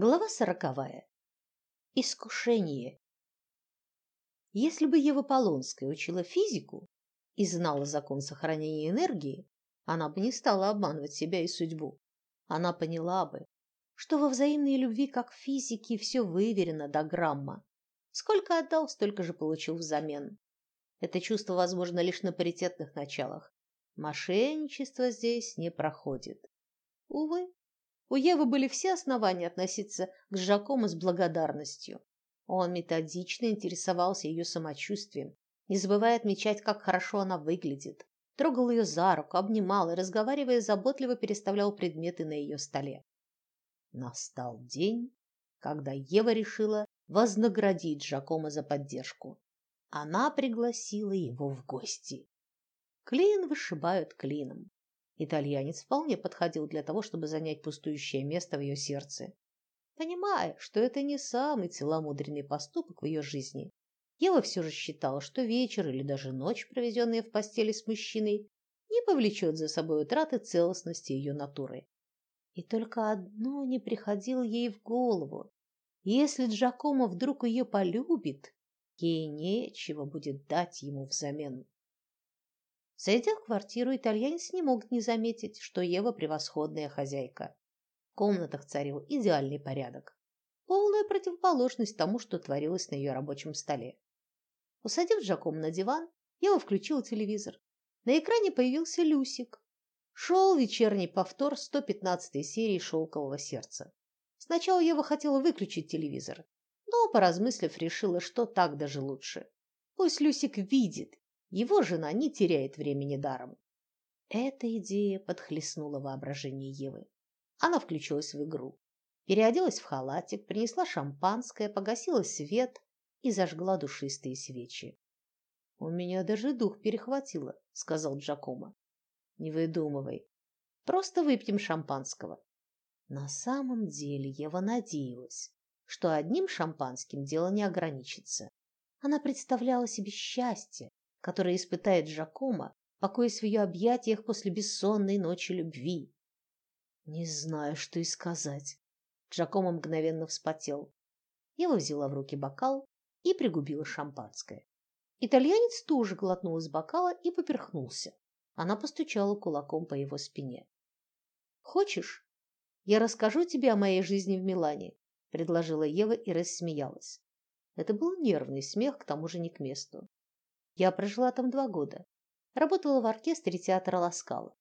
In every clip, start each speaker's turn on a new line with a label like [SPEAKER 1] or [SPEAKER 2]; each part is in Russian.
[SPEAKER 1] Глава сороковая. Искушение. Если бы Ева Полонская учила физику и знала закон сохранения энергии, она бы не стала обманывать себя и судьбу. Она поняла бы, что во взаимной любви, как в физике, все выверено до грамма. Сколько отдал, столько же получил взамен. Это чувство возможно лишь на паритетных началах. Мошенничество здесь не проходит. Увы. У Евы были все основания относиться к Жакому с благодарностью. Он методично интересовался ее самочувствием, не забывая отмечать, как хорошо она выглядит. Трогал ее за руку, обнимал и, разговаривая, заботливо переставлял предметы на ее столе. Настал день, когда Ева решила вознаградить Жакома за поддержку. Она пригласила его в гости. Клин вышибают клином. Итальянец вполне подходил для того, чтобы занять пустующее место в ее сердце. Понимая, что это не самый целомудренный поступок в ее жизни, Ева все же считала, что вечер или даже ночь, проведенная в постели с мужчиной, не повлечет за собой утраты целостности ее натуры. И только одно не приходило ей в голову. Если Джакомо вдруг ее полюбит, ей нечего будет дать ему взамен. Зайдя в квартиру, итальянец не мог не заметить, что Ева превосходная хозяйка. В комнатах царил идеальный порядок. Полная противоположность тому, что творилось на ее рабочем столе. Усадив Джаком на диван, Ева включила телевизор. На экране появился Люсик. Шел вечерний повтор 115-й серии «Шелкового сердца». Сначала Ева хотела выключить телевизор, но, поразмыслив, решила, что так даже лучше. Пусть Люсик видит его жена не теряет времени даром. Эта идея подхлестнула воображение Евы. Она включилась в игру. Переоделась в халатик, принесла шампанское, погасила свет и зажгла душистые свечи. «У меня даже дух перехватило», — сказал Джакомо. «Не выдумывай. Просто выпьем шампанского». На самом деле Ева надеялась, что одним шампанским дело не ограничится. Она представляла себе счастье, которое испытает Жакома, покоясь в ее объятиях после бессонной ночи любви. Не знаю, что и сказать. Джакомо мгновенно вспотел. Ева взяла в руки бокал и пригубила шампанское. Итальянец тоже глотнул из бокала и поперхнулся. Она постучала кулаком по его спине. «Хочешь, я расскажу тебе о моей жизни в Милане?» – предложила Ева и рассмеялась. Это был нервный смех, к тому же не к месту. Я прожила там два года. Работала в оркестре театра Ласкала.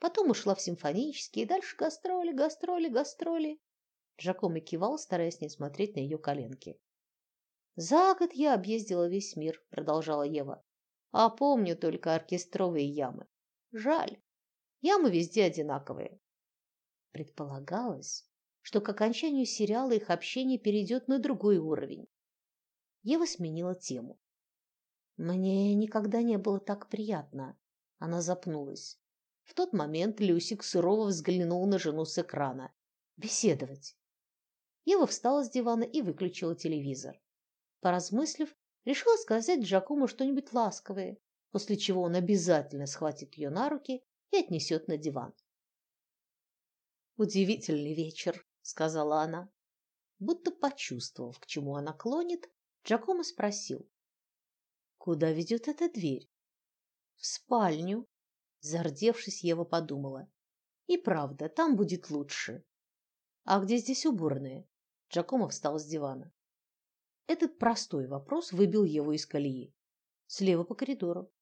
[SPEAKER 1] Потом ушла в симфонический, и дальше гастроли, гастроли, гастроли. Джакомо кивал, стараясь не смотреть на ее коленки. За год я объездила весь мир, продолжала Ева. А помню только оркестровые ямы. Жаль. Ямы везде одинаковые. Предполагалось, что к окончанию сериала их общение перейдет на другой уровень. Ева сменила тему. Мне никогда не было так приятно. Она запнулась. В тот момент Люсик сурово взглянул на жену с экрана. Беседовать. Ева встала с дивана и выключила телевизор. Поразмыслив, решила сказать Джакому что-нибудь ласковое, после чего он обязательно схватит ее на руки и отнесет на диван. Удивительный вечер, сказала она. Будто почувствовав, к чему она клонит, Джакомо спросил: Куда ведет эта дверь? В спальню. Зардевшись, Ева подумала. И правда, там будет лучше. А где здесь уборная? Джакомо встал с дивана. Этот простой вопрос выбил Еву из колеи. Слева по коридору.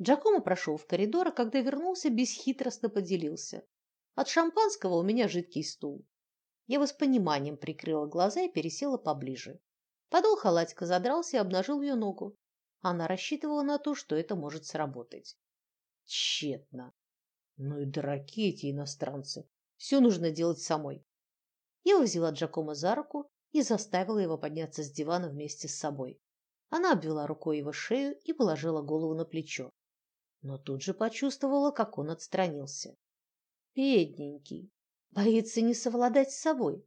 [SPEAKER 1] Джакомо прошел в коридор, а когда вернулся, бесхитростно поделился. От шампанского у меня жидкий стул. Ева с пониманием прикрыла глаза и пересела поближе. Подол халатика задрался и обнажил ее ногу. Она рассчитывала на то, что это может сработать. Тщетно. Ну и дураки эти иностранцы. Все нужно делать самой. Ева взяла Джакомо за руку и заставила его подняться с дивана вместе с собой. Она обвела рукой его шею и положила голову на плечо. Но тут же почувствовала, как он отстранился. Бедненький, боится не совладать с собой.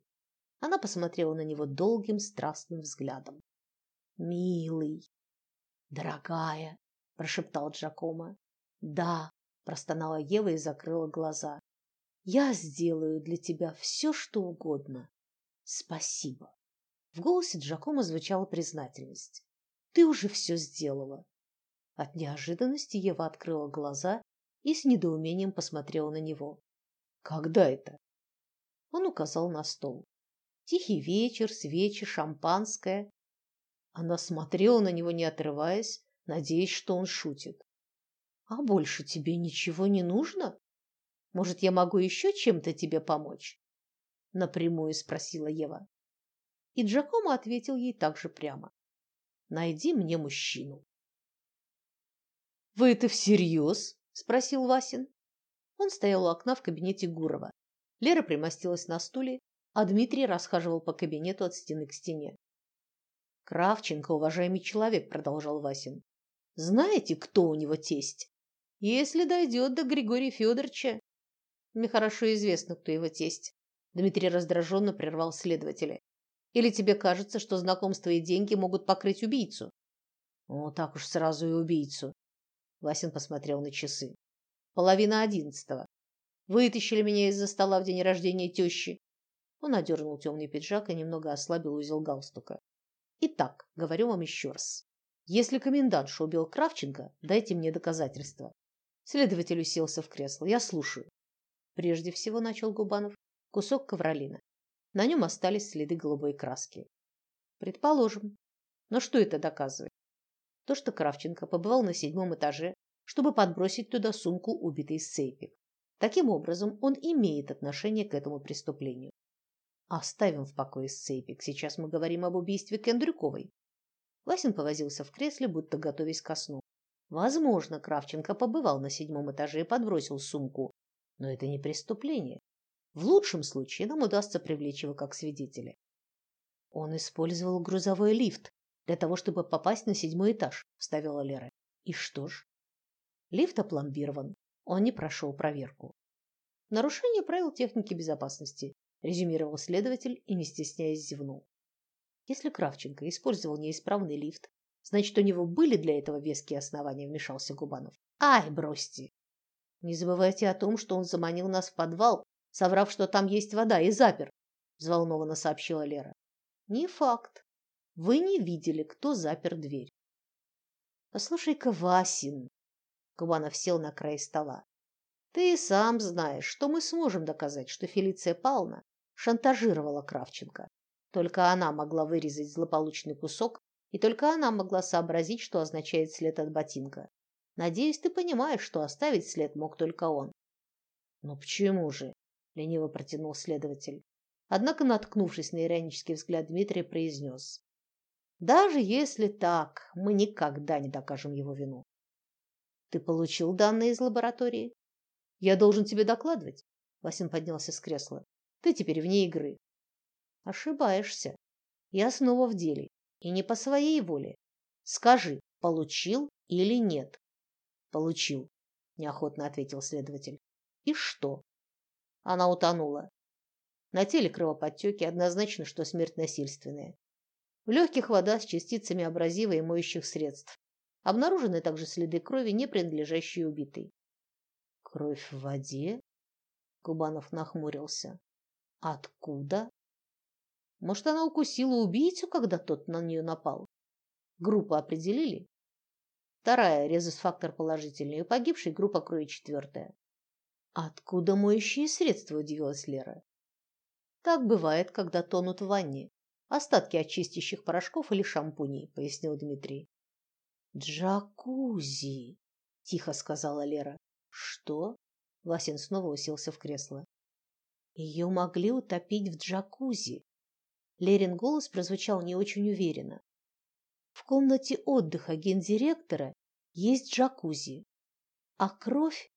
[SPEAKER 1] Она посмотрела на него долгим страстным взглядом. Милый, «Дорогая!» – прошептал Джакомо. «Да!» – простонала Ева и закрыла глаза. «Я сделаю для тебя все, что угодно!» Спасибо. В голосе Джакомо звучала признательность. Ты уже все сделала. От неожиданности Ева открыла глаза и с недоумением посмотрела на него. Когда это? Он указал на стол. Тихий вечер, свечи, шампанское. Она смотрела на него, не отрываясь, надеясь, что он шутит. А больше тебе ничего не нужно? Может, я могу еще чем-то тебе помочь? напрямую спросила Ева. И Джакомо ответил ей также прямо. Найди мне мужчину. Вы это всерьез? спросил Васин. Он стоял у окна в кабинете Гурова. Лера примостилась на стуле, а Дмитрий расхаживал по кабинету от стены к стене. Кравченко уважаемый человек, продолжал Васин. Знаете, кто у него тесть? Если дойдет до Григория Федоровича, мне хорошо известно, кто его тесть. Дмитрий раздраженно прервал следователя. Или тебе кажется, что знакомство и деньги могут покрыть убийцу? О, так уж сразу и убийцу. Васин посмотрел на часы. Половина одиннадцатого. Вытащили меня из-за стола в день рождения тещи. Он одернул темный пиджак и немного ослабил узел галстука. Итак, говорю вам еще раз. Если комендантша убил Кравченко, дайте мне доказательства. Следователь уселся в кресло. Я слушаю. Прежде всего, начал Губанов, кусок ковролина. На нем остались следы голубой краски. Предположим. Но что это доказывает? То, что Кравченко побывал на седьмом этаже, чтобы подбросить туда сумку убитой Сейпик. Таким образом, он имеет отношение к этому преступлению. Оставим в покое Сейпик. Сейчас мы говорим об убийстве Кендрюковой. Васин повозился в кресле, будто готовясь ко сну. Возможно, Кравченко побывал на седьмом этаже и подбросил сумку, но это не преступление. В лучшем случае нам удастся привлечь его как свидетеля. Он использовал грузовой лифт для того, чтобы попасть на седьмой этаж, вставила Лера. И что ж? Лифт опломбирован. Он не прошел проверку. Нарушение правил техники безопасности, резюмировал следователь и, не стесняясь, зевнул. Если Кравченко использовал неисправный лифт, значит, у него были для этого веские основания, вмешался Губанов. Ай, бросьте. Не забывайте о том, что он заманил нас в подвал соврав, что там есть вода, и запер, взволнованно сообщила Лера. Не факт. Вы не видели, кто запер дверь. Послушай-ка, Васин. Кубанов сел на край стола. Ты сам знаешь, что мы сможем доказать, что Фелиция Павловна шантажировала Кравченко. Только она могла вырезать злополучный кусок, и только она могла сообразить, что означает след от ботинка. Надеюсь, ты понимаешь, что оставить след мог только он. Но почему же? лениво протянул следователь. Однако, наткнувшись на иронический взгляд Дмитрия, произнес. Даже если так, мы никогда не докажем его вину. Ты получил данные из лаборатории? Я должен тебе докладывать. Васин поднялся с кресла. Ты теперь вне игры. Ошибаешься. Я снова в деле. И не по своей воле. Скажи, получил или нет? Получил, неохотно ответил следователь. И что? Она утонула. На теле кровоподтеки, однозначно, что смерть насильственная. В легких вода с частицами абразива и моющих средств. Обнаружены также следы крови, не принадлежащей убитой. Кровь в воде? Кубанов нахмурился. Откуда? Может, она укусила убийцу, когда тот на нее напал? Группу определили? Вторая резус-фактор положительный, у погибшей группа крови четвертая. Откуда моющие средства, удивилась Лера. Так бывает, когда тонут в ванне. Остатки очистящих порошков или шампуней, пояснил Дмитрий. Джакузи, тихо сказала Лера. Что? Васин снова уселся в кресло. Ее могли утопить в джакузи. Лерин голос прозвучал не очень уверенно. В комнате отдыха гендиректора есть джакузи, а кровь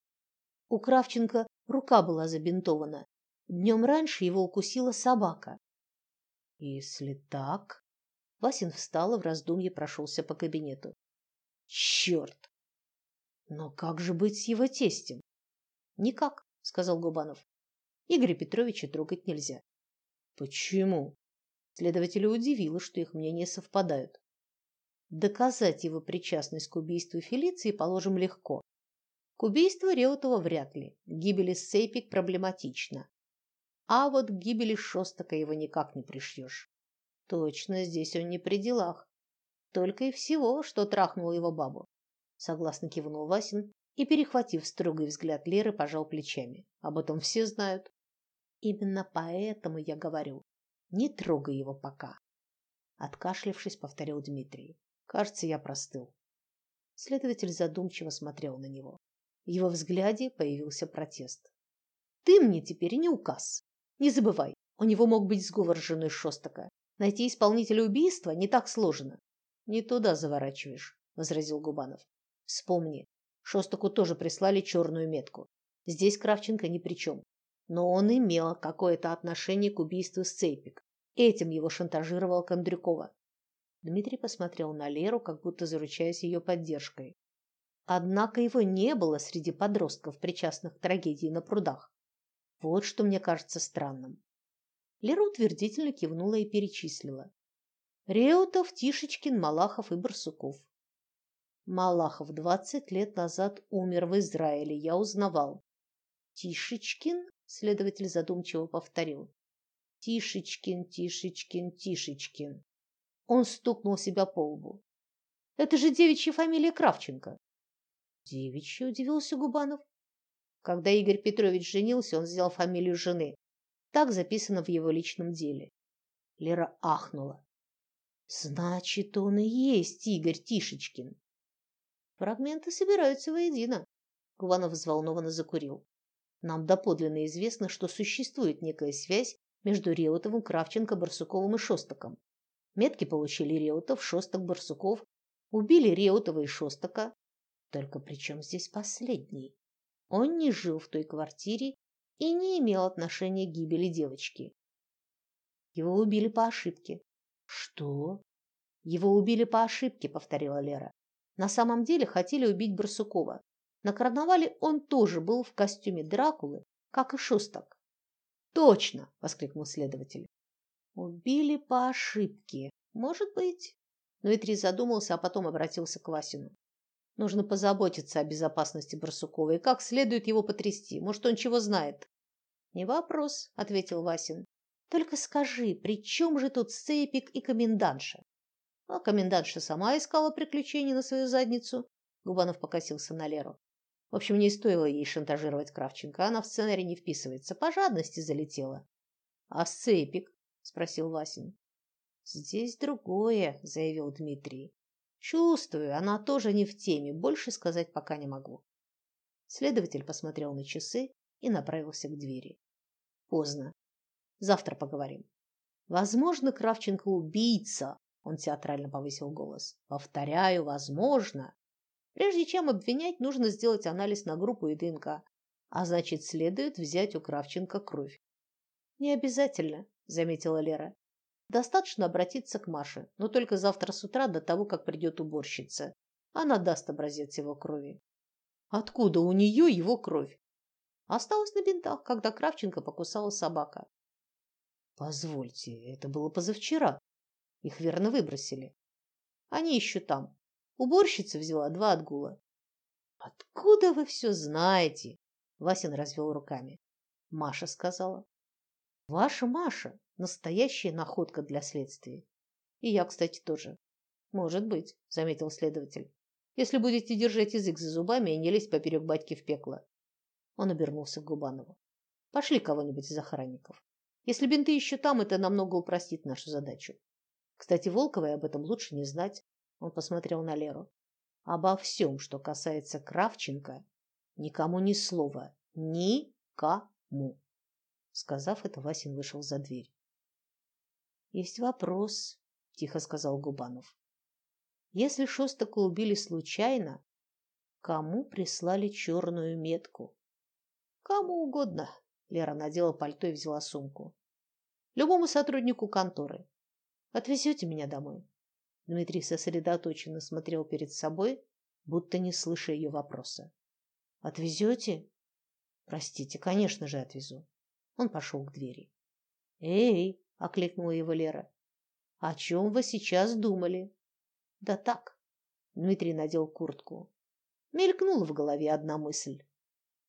[SPEAKER 1] у Кравченко рука была забинтована. Днем раньше его укусила собака. Если так... Васин встал и в раздумье прошелся по кабинету. Черт! Но как же быть с его тестем? Никак, сказал Губанов. Игоря Петровича трогать нельзя. Почему? Следователя удивило, что их мнения совпадают. Доказать его причастность к убийству Фелиции положим легко. К убийству Реутова вряд ли. Гибель Сейпик проблематична. А вот гибели Шостака его никак не пришьешь. Точно, здесь он не при делах. Только и всего, что трахнул его бабу. Согласно кивнул Васин и, перехватив строгий взгляд Леры, пожал плечами. Об этом все знают. Именно поэтому я говорю, не трогай его пока. Откашлившись, повторил Дмитрий. Кажется, я простыл. Следователь задумчиво смотрел на него. В его взгляде появился протест. Ты мне теперь не указ. Не забывай, у него мог быть сговор с женой Шостака. Найти исполнителя убийства не так сложно. Не туда заворачиваешь, возразил Губанов. Вспомни, Шостаку тоже прислали черную метку. Здесь Кравченко ни при чем. Но он имел какое-то отношение к убийству Сцейпик. Этим его шантажировал Кондрюкова. Дмитрий посмотрел на Леру, как будто заручаясь ее поддержкой. Однако его не было среди подростков, причастных к трагедии на прудах. Вот что мне кажется странным. Лера утвердительно кивнула и перечислила. Реутов, Тишечкин, Малахов и Барсуков. Малахов двадцать лет назад умер в Израиле, я узнавал. Тишечкин, следователь задумчиво повторил. Тишечкин, Тишечкин, Тишечкин. Он стукнул себя по лбу. Это же девичья фамилия Кравченко. Девичья, удивился Губанов. Когда Игорь Петрович женился, он взял фамилию жены. Так записано в его личном деле. Лера ахнула. Значит, он и есть Игорь Тишечкин. Фрагменты собираются воедино. Губанов взволнованно закурил. Нам доподлинно известно, что существует некая связь между Реутовым, Кравченко, Барсуковым и Шостаком. Метки получили Реутов, Шостак, Барсуков. Убили Реутова и Шостака. Только при чем здесь последний? Он не жил в той квартире и не имел отношения к гибели девочки. Его убили по ошибке. Что? Его убили по ошибке, повторила Лера. На самом деле хотели убить Барсукова. На карнавале он тоже был в костюме Дракулы, как и Шустак. Точно, воскликнул следователь. Убили по ошибке. Может быть. Дмитрий задумался, а потом обратился к Васину. Нужно позаботиться о безопасности Барсукова и как следует его потрясти. Может, он чего знает? Не вопрос, ответил Васин. Только скажи, при чем же тут Сцепик и комендантша? А комендантша сама искала приключений на свою задницу. Губанов покосился на Леру. В общем, не стоило ей шантажировать Кравченко, она в сценарий не вписывается, по жадности залетела. А Сцепик? спросил Васин. Здесь другое, заявил Дмитрий. Чувствую, она тоже не в теме, больше сказать пока не могу. Следователь посмотрел на часы и направился к двери. Поздно. Завтра поговорим. Возможно, Кравченко убийца, он театрально повысил голос. Повторяю, возможно. Прежде чем обвинять, нужно сделать анализ на группу и ДНК, а значит, следует взять у Кравченко кровь. Не обязательно, заметила Лера. Достаточно обратиться к Маше, но только завтра с утра до того, как придет уборщица. Она даст образец его крови. Откуда у нее его кровь? Осталась на бинтах, когда Кравченко покусала собака. Позвольте, это было позавчера. Их верно выбросили. Они еще там. Уборщица взяла два отгула. Откуда вы все знаете? Васин развел руками. Маша сказала. Ваша Маша настоящая находка для следствия. И я, кстати, тоже. Может быть, заметил следователь. Если будете держать язык за зубами и не лезть поперек батьки в пекло. Он обернулся к Губанову. Пошли кого-нибудь из охранников. Если бинты еще там, это намного упростит нашу задачу. Кстати, Волковой об этом лучше не знать. Он посмотрел на Леру. Обо всем, что касается Кравченко, никому ни слова. Никому. Сказав это, Васин вышел за дверь. Есть вопрос, тихо сказал Губанов. Если Шостака убили случайно, кому прислали черную метку? Кому угодно. Лера надела пальто и взяла сумку. Любому сотруднику конторы. Отвезете меня домой? Дмитрий сосредоточенно смотрел перед собой, будто не слыша ее вопроса. Отвезете? Простите, конечно же, отвезу. Он пошел к двери. "Эй!" окликнула его Лера. "О чем вы сейчас думали?" "Да так." Дмитрий надел куртку. Мелькнула в голове одна мысль.